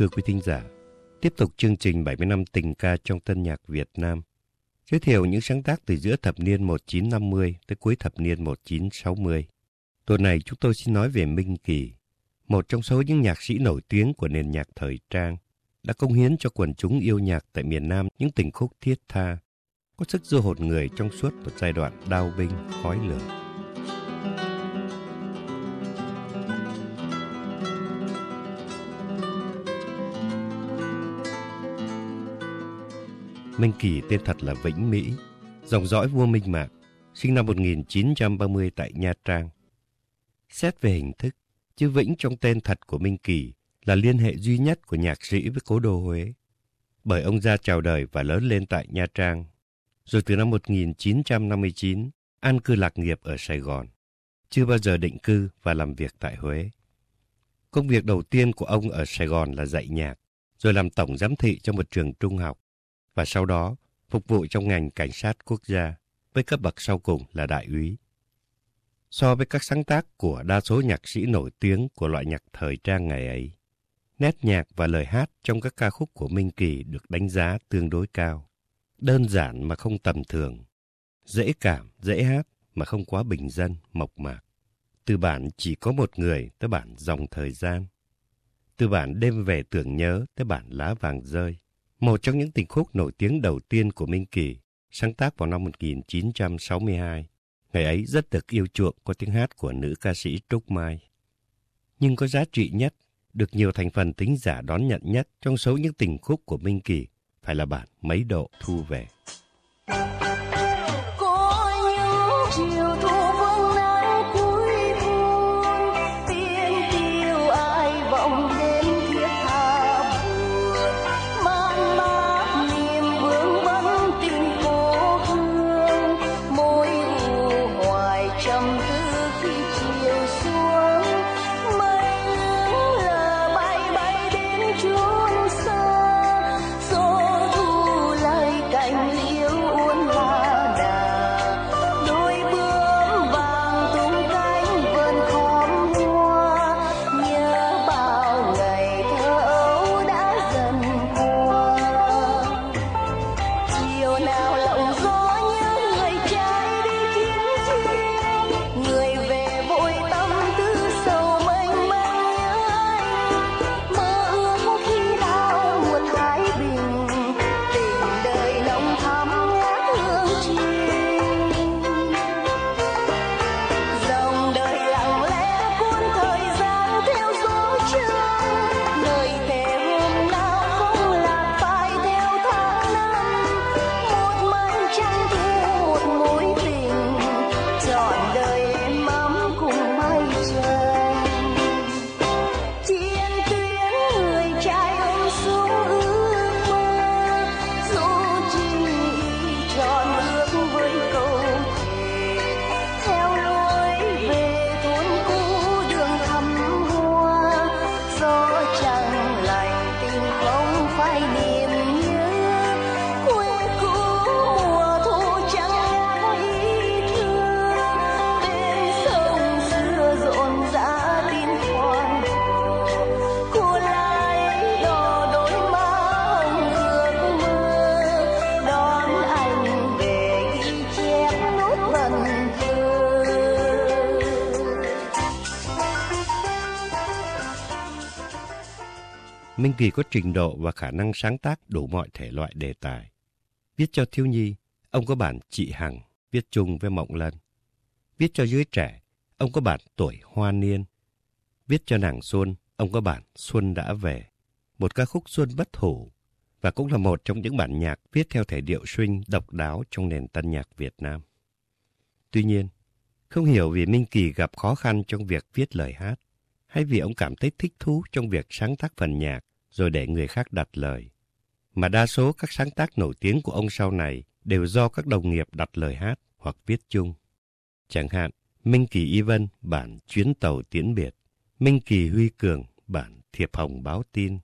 Thưa quý thính giả, tiếp tục chương trình 70 năm tình ca trong tân nhạc Việt Nam, giới thiệu những sáng tác từ giữa thập niên 1950 tới cuối thập niên 1960. Tuần này chúng tôi xin nói về Minh Kỳ, một trong số những nhạc sĩ nổi tiếng của nền nhạc thời trang, đã công hiến cho quần chúng yêu nhạc tại miền Nam những tình khúc thiết tha, có sức du hồn người trong suốt một giai đoạn đao binh, khói lửa. Minh Kỳ tên thật là Vĩnh Mỹ, dòng dõi vua Minh mạng, sinh năm 1930 tại Nha Trang. Xét về hình thức, chữ Vĩnh trong tên thật của Minh Kỳ là liên hệ duy nhất của nhạc sĩ với cố đô Huế. Bởi ông ra chào đời và lớn lên tại Nha Trang, rồi từ năm 1959 an cư lạc nghiệp ở Sài Gòn, chưa bao giờ định cư và làm việc tại Huế. Công việc đầu tiên của ông ở Sài Gòn là dạy nhạc, rồi làm tổng giám thị cho một trường trung học và sau đó phục vụ trong ngành cảnh sát quốc gia với cấp bậc sau cùng là đại úy. So với các sáng tác của đa số nhạc sĩ nổi tiếng của loại nhạc thời trang ngày ấy, nét nhạc và lời hát trong các ca khúc của Minh Kỳ được đánh giá tương đối cao. Đơn giản mà không tầm thường, dễ cảm, dễ hát mà không quá bình dân, mộc mạc. Từ bản chỉ có một người tới bản dòng thời gian. Từ bản đêm về tưởng nhớ tới bản lá vàng rơi. Một trong những tình khúc nổi tiếng đầu tiên của Minh Kỳ, sáng tác vào năm 1962. Ngày ấy rất được yêu chuộng qua tiếng hát của nữ ca sĩ Trúc Mai. Nhưng có giá trị nhất, được nhiều thành phần tính giả đón nhận nhất trong số những tình khúc của Minh Kỳ phải là bản Mấy Độ Thu Về. Kỳ có trình độ và khả năng sáng tác đủ mọi thể loại đề tài. Viết cho thiếu nhi, ông có bản Chị Hằng, viết chung với Mộng Lân. Viết cho giới trẻ, ông có bản Tuổi Hoa Niên. Viết cho nàng Xuân, ông có bản Xuân Đã Về, một ca khúc Xuân bất hủ, và cũng là một trong những bản nhạc viết theo thể điệu swing độc đáo trong nền tân nhạc Việt Nam. Tuy nhiên, không hiểu vì Minh Kỳ gặp khó khăn trong việc viết lời hát, hay vì ông cảm thấy thích thú trong việc sáng tác phần nhạc rồi để người khác đặt lời. Mà đa số các sáng tác nổi tiếng của ông sau này đều do các đồng nghiệp đặt lời hát hoặc viết chung. Chẳng hạn, Minh Kỳ Y Vân bản Chuyến tàu tiễn biệt, Minh Kỳ Huy Cường bản Thiệp Hồng báo tin,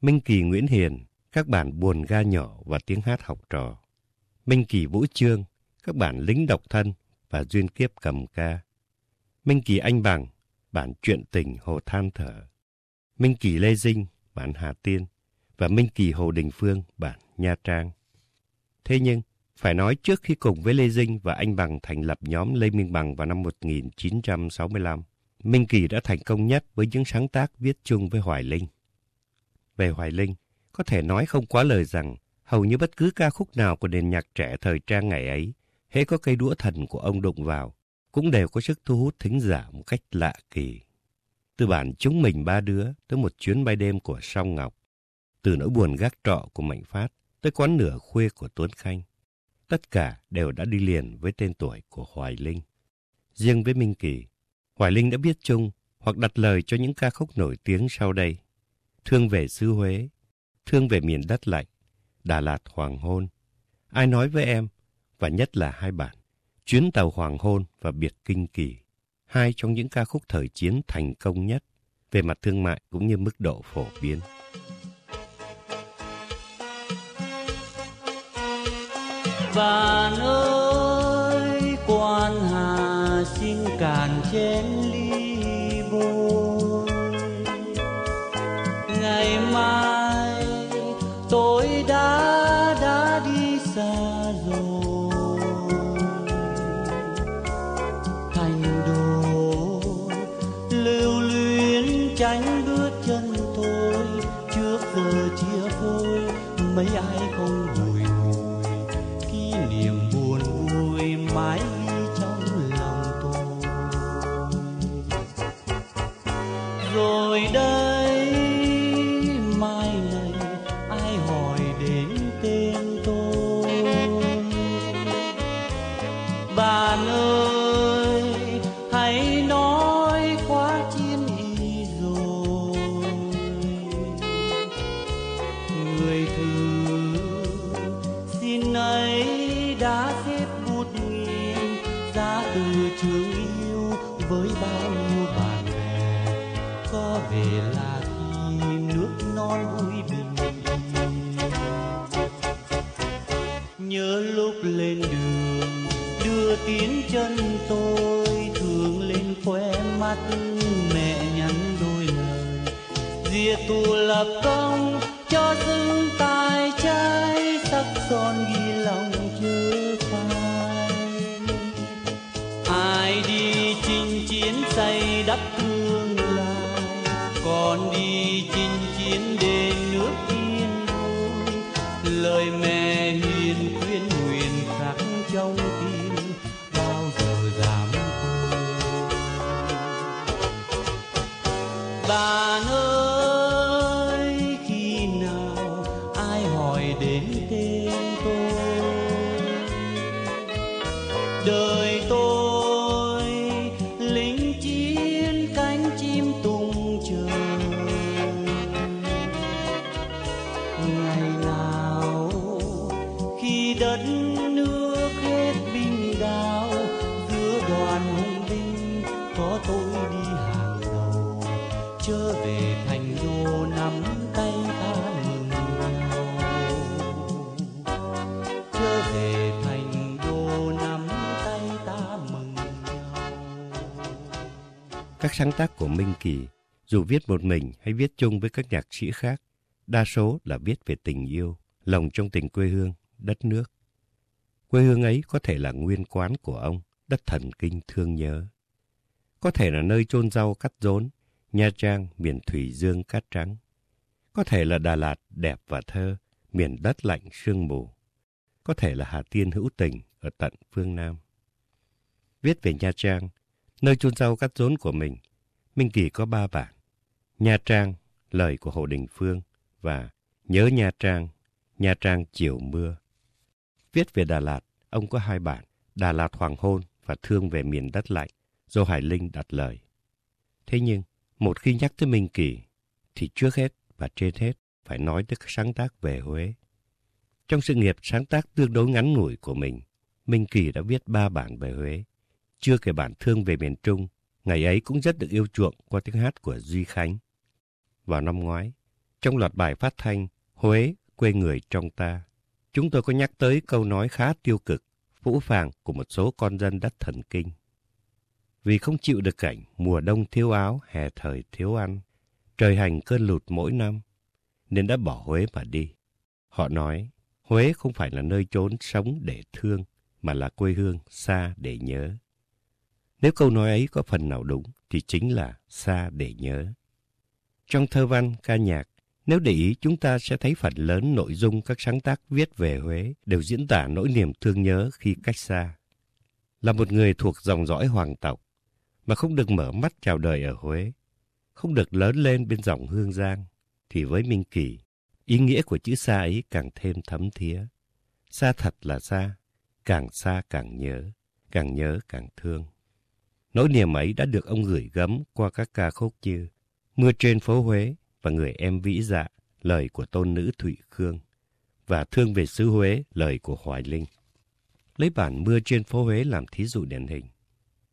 Minh Kỳ Nguyễn Hiền các bản buồn ga nhỏ và tiếng hát học trò. Minh Kỳ Vũ Trương, các bản lính độc thân và duyên kiếp cầm ca. Minh Kỳ Anh Bằng, bản chuyện tình Hồ Than Thở. Minh Kỳ Lê Dinh, bản Hà Tiên. Và Minh Kỳ Hồ Đình Phương, bản Nha Trang. Thế nhưng, phải nói trước khi cùng với Lê Dinh và anh Bằng thành lập nhóm Lê Minh Bằng vào năm 1965, Minh Kỳ đã thành công nhất với những sáng tác viết chung với Hoài Linh. Về Hoài Linh, có thể nói không quá lời rằng hầu như bất cứ ca khúc nào của nền nhạc trẻ thời trang ngày ấy, hễ có cây đũa thần của ông đụng vào, cũng đều có sức thu hút thính giả một cách lạ kỳ. Từ bản Chúng Mình Ba Đứa tới một chuyến bay đêm của Song Ngọc, từ nỗi buồn gác trọ của Mạnh Phát tới quán nửa khuya của Tuấn Khanh, tất cả đều đã đi liền với tên tuổi của Hoài Linh. Riêng với Minh Kỳ, Hoài Linh đã biết chung hoặc đặt lời cho những ca khúc nổi tiếng sau đây. Thương về xứ Huế, Thương về miền đất lạnh, Đà Lạt Hoàng Hôn, Ai nói với em, và nhất là hai bản, Chuyến tàu Hoàng Hôn và Biệt Kinh Kỳ, hai trong những ca khúc thời chiến thành công nhất về mặt thương mại cũng như mức độ phổ biến. Bạn ơi, quan hà xin cạn chén về là khi nước non vui bình yên nhớ lúc lên đường, đưa tiến chân tôi thường lên khóe mắt, mẹ nhắn đôi lời. Diệt tù lập công còn đi đi hàng đầu trở về thành đô nắm tay ta mừng nhau trở về thành đô nắm tay ta mừng nhau Các sáng tác của Minh Kỳ, dù viết một mình hay viết chung với các nhạc sĩ khác, đa số là viết về tình yêu, lòng trong tình quê hương, đất nước. Quê hương ấy có thể là nguyên quán của ông, đất thần kinh thương nhớ. Có thể là nơi chôn rau cắt rốn, Nha Trang, miền Thủy Dương cát trắng. Có thể là Đà Lạt đẹp và thơ, miền đất lạnh sương mù. Có thể là Hà Tiên hữu tình ở tận phương Nam. Viết về Nha Trang, nơi chôn rau cắt rốn của mình, Minh Kỳ có ba bản. Nha Trang, lời của Hồ Đình Phương và Nhớ Nha Trang, Nha Trang chiều mưa. Viết về Đà Lạt, ông có hai bản, Đà Lạt Hoàng Hôn và Thương về miền đất lạnh, do Hải Linh đặt lời. Thế nhưng, một khi nhắc tới Minh Kỳ, thì trước hết và trên hết phải nói tới sáng tác về Huế. Trong sự nghiệp sáng tác tương đối ngắn ngủi của mình, Minh Kỳ đã viết ba bản về Huế. Chưa kể bản Thương về miền Trung, ngày ấy cũng rất được yêu chuộng qua tiếng hát của Duy Khánh. Vào năm ngoái, trong loạt bài phát thanh Huế quê người trong ta. Chúng tôi có nhắc tới câu nói khá tiêu cực, phũ phàng của một số con dân đất thần kinh. Vì không chịu được cảnh mùa đông thiếu áo, hè thời thiếu ăn, trời hành cơn lụt mỗi năm, nên đã bỏ Huế mà đi. Họ nói, Huế không phải là nơi trốn sống để thương, mà là quê hương xa để nhớ. Nếu câu nói ấy có phần nào đúng, thì chính là xa để nhớ. Trong thơ văn, ca nhạc, nếu để ý chúng ta sẽ thấy phần lớn nội dung các sáng tác viết về Huế đều diễn tả nỗi niềm thương nhớ khi cách xa. Là một người thuộc dòng dõi hoàng tộc, mà không được mở mắt chào đời ở Huế, không được lớn lên bên dòng Hương Giang, thì với Minh Kỳ, ý nghĩa của chữ xa ấy càng thêm thấm thía. Xa thật là xa, càng xa càng nhớ, càng nhớ càng thương. Nỗi niềm ấy đã được ông gửi gắm qua các ca khúc như Mưa trên phố Huế và Người em vĩ dạ, lời của tôn nữ Thụy Khương, và Thương về xứ Huế, lời của Hoài Linh. Lấy bản Mưa trên phố Huế làm thí dụ điển hình.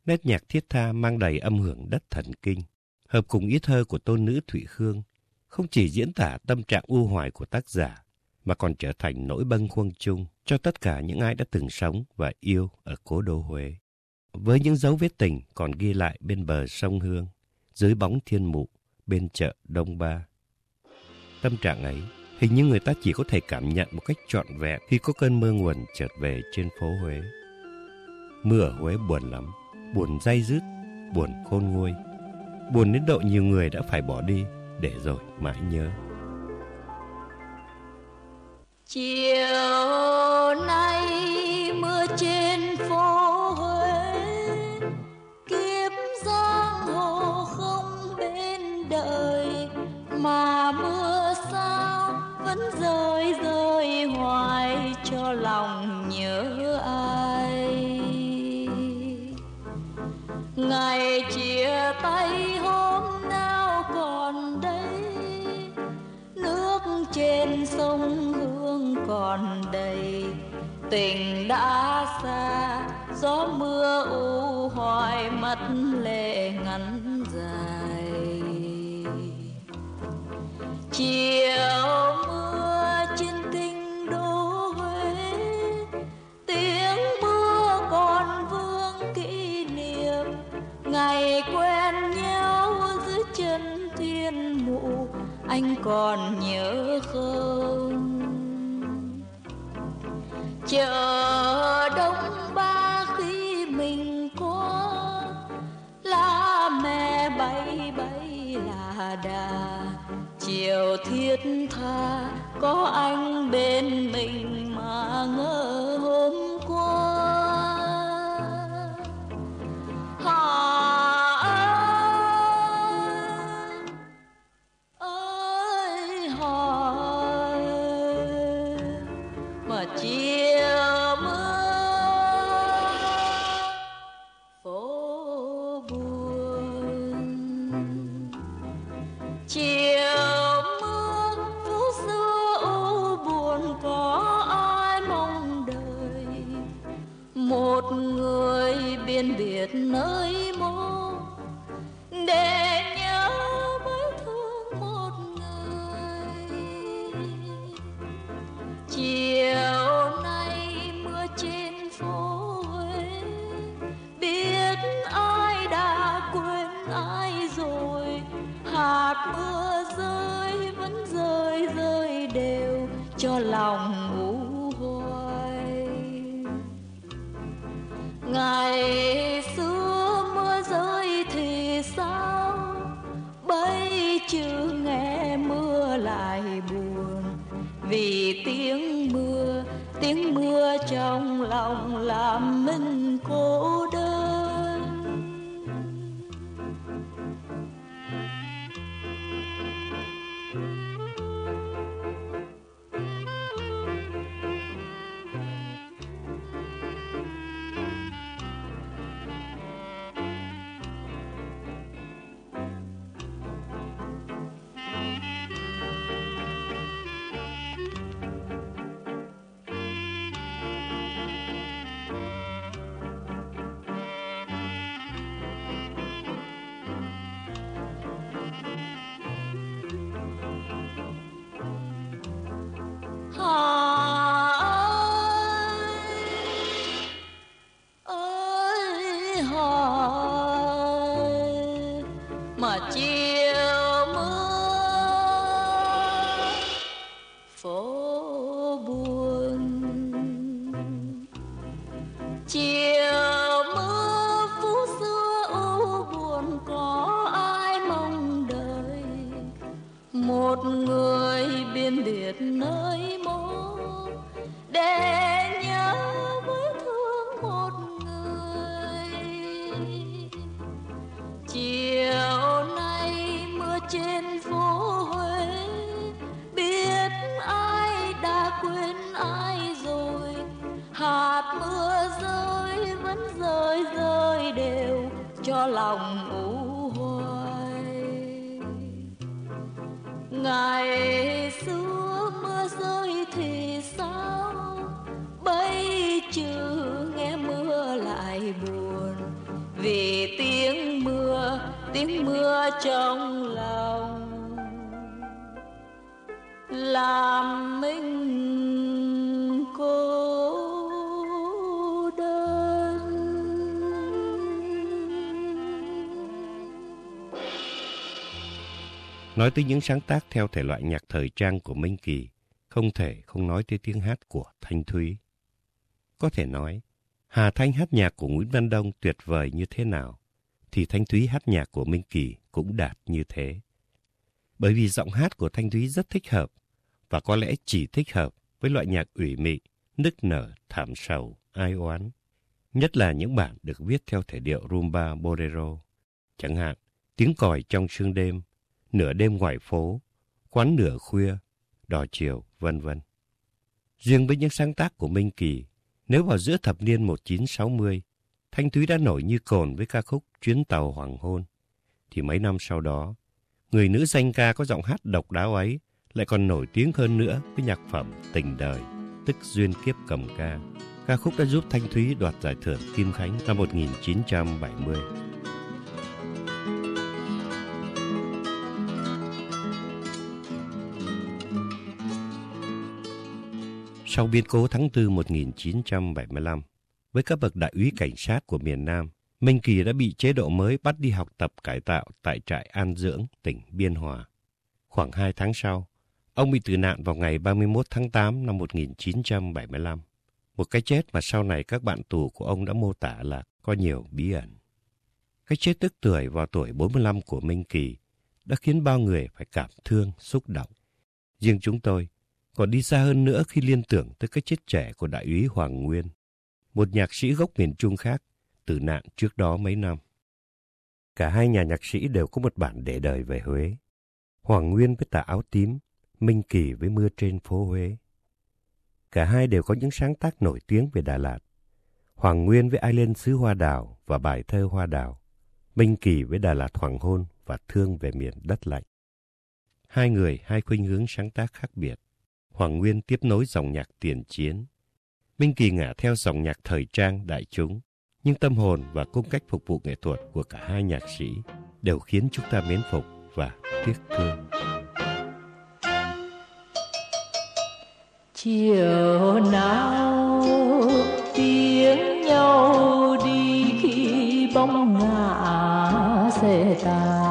Nét nhạc thiết tha mang đầy âm hưởng đất thần kinh, hợp cùng ý thơ của tôn nữ Thụy Khương, không chỉ diễn tả tâm trạng u hoài của tác giả, mà còn trở thành nỗi bâng khuâng chung cho tất cả những ai đã từng sống và yêu ở cố đô Huế. Với những dấu vết tình còn ghi lại bên bờ sông Hương, dưới bóng thiên mụ, bên chợ Đông Ba. Tâm trạng ấy, hình như người ta chỉ có thể cảm nhận một cách trọn vẹn khi có cơn mưa nguồn chợt về trên phố Huế. Mưa ở Huế buồn lắm, buồn dây dứt, buồn khôn nguôi. Buồn đến độ nhiều người đã phải bỏ đi để rồi mãi nhớ. Chiều còn đầy. Tình đã xa, Gió mưa u hoài, mắt lệ ngắn dài. Chiều mưa trên kinh đô Huế, Tiếng mưa còn vương kỷ niệm. Ngày quen nhau dưới chân thiên mụ, Anh còn nhớ không? Chờ đông ba khi mình có. Lá mẹ bay bay là đà, Chiều thiết tha, có anh lòng u hoài. Ngày xưa mưa rơi thì sao? Bây chưa nghe mưa lại buồn. Vì tiếng mưa tiếng mưa trong lòng làm mình cô đơn. 嘛，接。Cho lòng u hoài ngày xưa mưa rơi thì sao? Bây giờ nghe mưa lại buồn. Vì tiếng mưa tiếng mưa trong lòng. Làm mình Nói tới những sáng tác theo thể loại nhạc thời trang của Minh Kỳ, không thể không nói tới tiếng hát của Thanh Thúy. Có thể nói, Hà Thanh hát nhạc của Nguyễn Văn Đông tuyệt vời như thế nào, thì Thanh Thúy hát nhạc của Minh Kỳ cũng đạt như thế. Bởi vì giọng hát của Thanh Thúy rất thích hợp, và có lẽ chỉ thích hợp với loại nhạc ủy mị, nức nở, thảm sầu, ai oán. Nhất là những bản được viết theo thể điệu rumba bolero. Chẳng hạn, tiếng còi trong sương đêm, nửa đêm ngoài phố, quán nửa khuya, đò chiều, vân vân. Riêng với những sáng tác của Minh Kỳ, nếu vào giữa thập niên 1960, Thanh Thúy đã nổi như cồn với ca khúc Chuyến tàu hoàng hôn, thì mấy năm sau đó, người nữ danh ca có giọng hát độc đáo ấy lại còn nổi tiếng hơn nữa với nhạc phẩm Tình đời, tức Duyên kiếp cầm ca. Ca khúc đã giúp Thanh Thúy đoạt giải thưởng Kim Khánh năm 1970. Sau biến cố tháng 4 1975, với các bậc đại úy cảnh sát của miền Nam, Minh Kỳ đã bị chế độ mới bắt đi học tập cải tạo tại trại an dưỡng tỉnh Biên Hòa. Khoảng 2 tháng sau, ông bị tử nạn vào ngày 31 tháng 8 năm 1975. Một cái chết mà sau này các bạn tù của ông đã mô tả là có nhiều bí ẩn. Cái chết tức tuổi vào tuổi 45 của Minh Kỳ đã khiến bao người phải cảm thương, xúc động. Riêng chúng tôi còn đi xa hơn nữa khi liên tưởng tới cái chết trẻ của đại úy Hoàng Nguyên, một nhạc sĩ gốc miền Trung khác, tử nạn trước đó mấy năm. Cả hai nhà nhạc sĩ đều có một bản để đời về Huế. Hoàng Nguyên với tà áo tím, Minh Kỳ với mưa trên phố Huế. Cả hai đều có những sáng tác nổi tiếng về Đà Lạt. Hoàng Nguyên với Ai lên xứ Hoa Đào và bài thơ Hoa Đào. Minh Kỳ với Đà Lạt Hoàng Hôn và Thương về miền đất lạnh. Hai người, hai khuynh hướng sáng tác khác biệt. Hoàng Nguyên tiếp nối dòng nhạc tiền chiến. Minh Kỳ ngả theo dòng nhạc thời trang đại chúng, nhưng tâm hồn và cung cách phục vụ nghệ thuật của cả hai nhạc sĩ đều khiến chúng ta mến phục và tiếc thương. chiều nào tiếng nhau đi khi bóng ngả xe tàn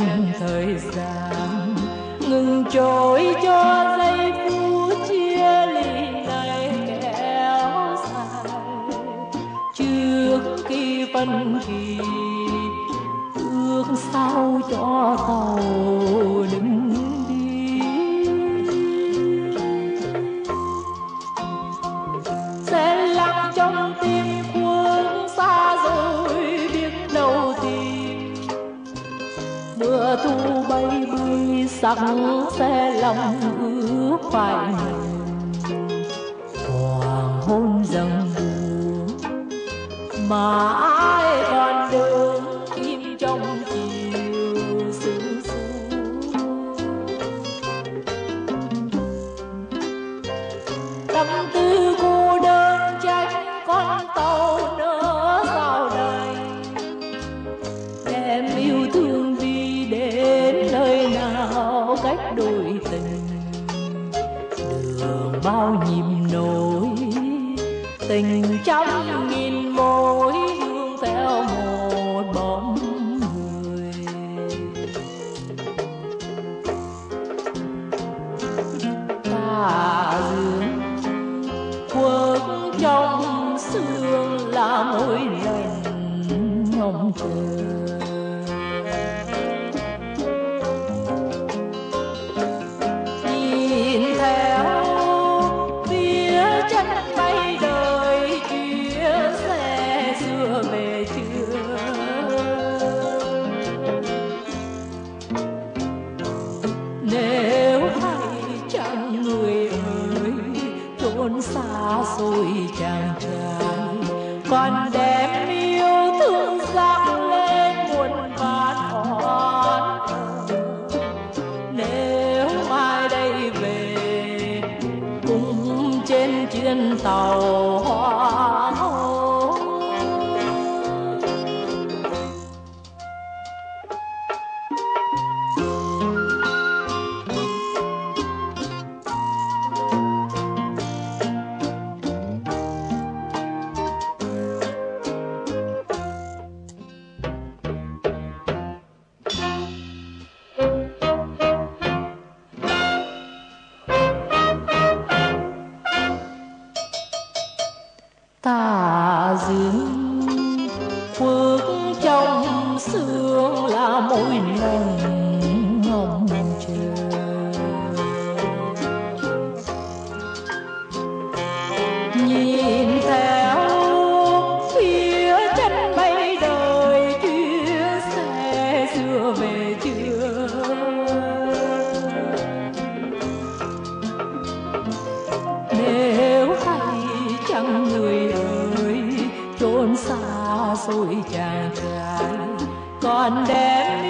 chân thời gian. Ngừng trôi cho giây phút chia ly này kéo dài. Trước khi phân kỳ, ước sau cho tàu đừng sắc xe lòng ước phải hoàng hôn dần mà ai ta xa chàng trai. Còn đem